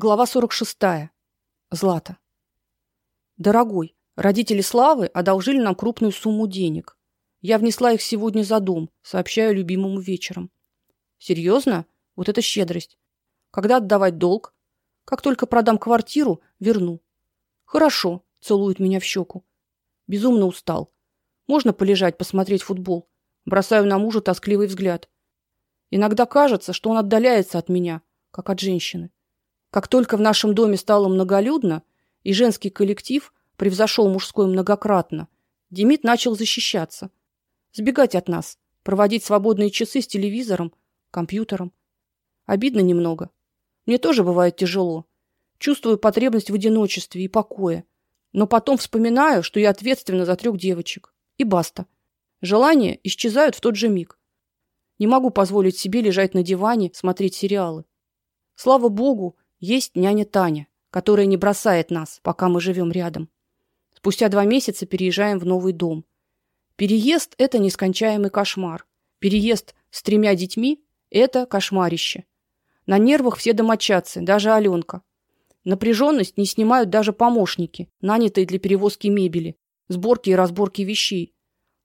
Глава 46. Злата. Дорогой, родители Славы одолжили нам крупную сумму денег. Я внесла их сегодня за дом, сообщаю любимому вечером. Серьезно? Вот это щедрость. Когда отдавать долг? Как только продам квартиру, верну. Хорошо, целует меня в щеку. Безумно устал. Можно полежать, посмотреть футбол. Бросаю на мужа тоскливый взгляд. Иногда кажется, что он отдаляется от меня, как от женщины. Как только в нашем доме стало многолюдно, и женский коллектив превзошел мужской многократно, Демид начал защищаться, сбегать от нас, проводить свободные часы с телевизором, компьютером. Обидно немного. Мне тоже бывает тяжело. Чувствую потребность в одиночестве и покое. Но потом вспоминаю, что я ответственна за трех девочек. И баста. Желания исчезают в тот же миг. Не могу позволить себе лежать на диване, смотреть сериалы. Слава богу, есть няня Таня, которая не бросает нас, пока мы живем рядом. Спустя два месяца переезжаем в новый дом. Переезд это нескончаемый кошмар. Переезд с тремя детьми это кошмарище. На нервах все домочадцы, даже Алёнка. Напряженность не снимают даже помощники, нанятые для перевозки мебели, сборки и разборки вещей.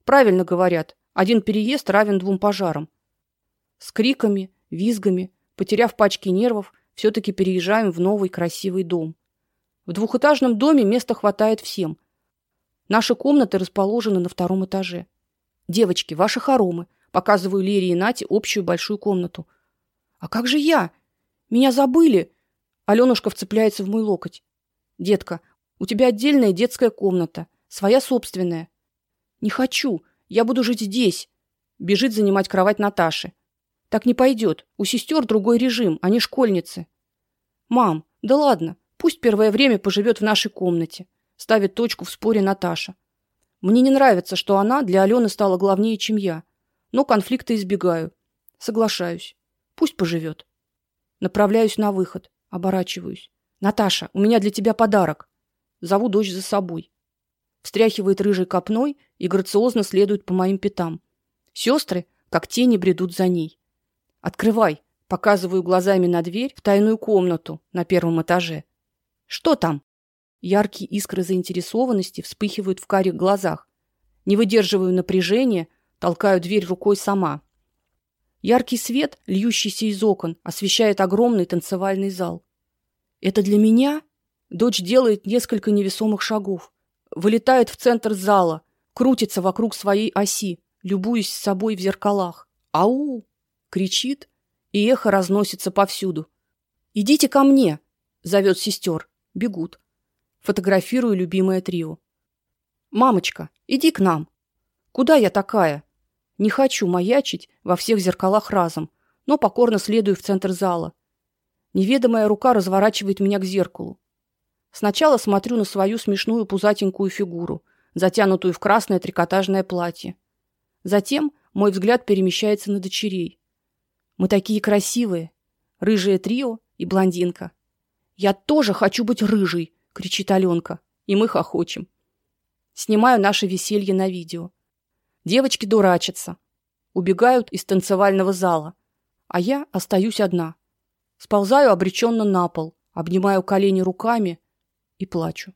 Правильно говорят, один переезд равен двум пожарам. С криками, визгами, потеряв пачки нервов, все таки переезжаем в новый красивый дом. В двухэтажном доме места хватает всем. Наши комнаты расположены на втором этаже. Девочки, ваши хоромы. Показываю Лере и Нате общую большую комнату. А как же я? Меня забыли. Алёнушка вцепляется в мой локоть. Детка, у тебя отдельная детская комната, своя собственная. Не хочу. Я буду жить здесь. Бежит занимать кровать Наташи. Так не пойдет. У сестер другой режим, они школьницы. Мам, да ладно, пусть первое время поживет в нашей комнате, ставит точку в споре Наташа. Мне не нравится, что она для Алены стала главнее, чем я. Но конфликта избегаю. Соглашаюсь. Пусть поживет. Направляюсь на выход, оборачиваюсь. Наташа, у меня для тебя подарок. Зову дочь за собой. Встряхивает рыжей копной и грациозно следует по моим пятам. Сестры, как тени, бредут за ней. Открывай, показываю глазами на дверь в тайную комнату на первом этаже. Что там? Яркие искры заинтересованности вспыхивают в карих глазах. Не выдерживаю напряжения, толкаю дверь рукой сама. Яркий свет, льющийся из окон, освещает огромный танцевальный зал. Это для меня? Дочь делает несколько невесомых шагов, вылетает в центр зала, крутится вокруг своей оси, любуясь собой в зеркалах. Ау! Кричит, и эхо разносится повсюду. Идите ко мне, зовет сестер. Бегут. Фотографирую любимое трио. Мамочка, иди к нам. Куда я такая? Не хочу маячить во всех зеркалах разом, но покорно следую в центр зала. Неведомая рука разворачивает меня к зеркалу. Сначала смотрю на свою смешную пузатенькую фигуру, затянутую в красное трикотажное платье. Затем мой взгляд перемещается на дочерей. Мы такие красивые. Рыжее трио и блондинка. Я тоже хочу быть рыжей, кричит Алёнка, и мы хохочем. Снимаю наше веселье на видео. Девочки дурачатся, убегают из танцевального зала, а я остаюсь одна. Сползаю обреченно на пол, обнимаю колени руками и плачу.